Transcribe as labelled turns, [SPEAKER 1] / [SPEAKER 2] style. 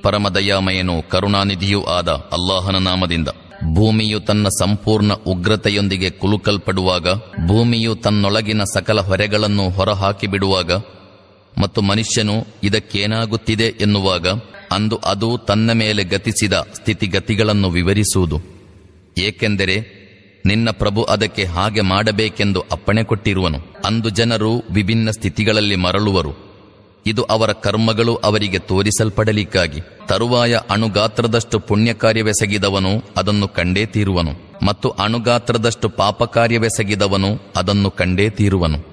[SPEAKER 1] ಪರಮದಯಾಮಯನೂ ಕರುಣಾನಿಧಿಯೂ ಆದ ಅಲ್ಲಾಹನ ನಾಮದಿಂದ ಭೂಮಿಯು ತನ್ನ ಸಂಪೂರ್ಣ ಉಗ್ರತೆಯೊಂದಿಗೆ ಕುಲುಕಲ್ಪಡುವಾಗ, ಭೂಮಿಯು ತನ್ನೊಳಗಿನ ಸಕಲ ಹೊರೆಗಳನ್ನು ಹೊರಹಾಕಿಬಿಡುವಾಗ ಮತ್ತು ಮನುಷ್ಯನು ಇದಕ್ಕೇನಾಗುತ್ತಿದೆ ಎನ್ನುವಾಗ, ಅಂದು ಅದು ತನ್ನ ಮೇಲೆ ಗತಿಸಿದ ಸ್ಥಿತಿಗತಿಗಳನ್ನು ವಿವರಿಸುವುದು. ಏಕೆಂದರೆ ನಿನ್ನ ಪ್ರಭು ಅದಕ್ಕೆ ಹಾಗೆ ಮಾಡಬೇಕೆಂದು ಅಪ್ಪಣೆ ಕೊಟ್ಟಿರುವನು. ಅಂದು ಜನರು ವಿಭಿನ್ನ ಸ್ಥಿತಿಗಳಲ್ಲಿ ಮರಳುವರು. ಇದು ಅವರ ಕರ್ಮಗಳು ಅವರಿಗೆ ತೋರಿಸಲ್ಪಡಲಿಕ್ಕಾಗಿ. ತರುವಾಯ ಅಣುಗಾತ್ರದಷ್ಟು ಪುಣ್ಯ ಕಾರ್ಯವೆಸಗಿದವನು ಅದನ್ನು ಕಂಡೇ ತೀರುವನು. ಮತ್ತು ಅಣುಗಾತ್ರದಷ್ಟು ಪಾಪ ಕಾರ್ಯವೆಸಗಿದವನು ಅದನ್ನು ಕಂಡೇ ತೀರುವನು.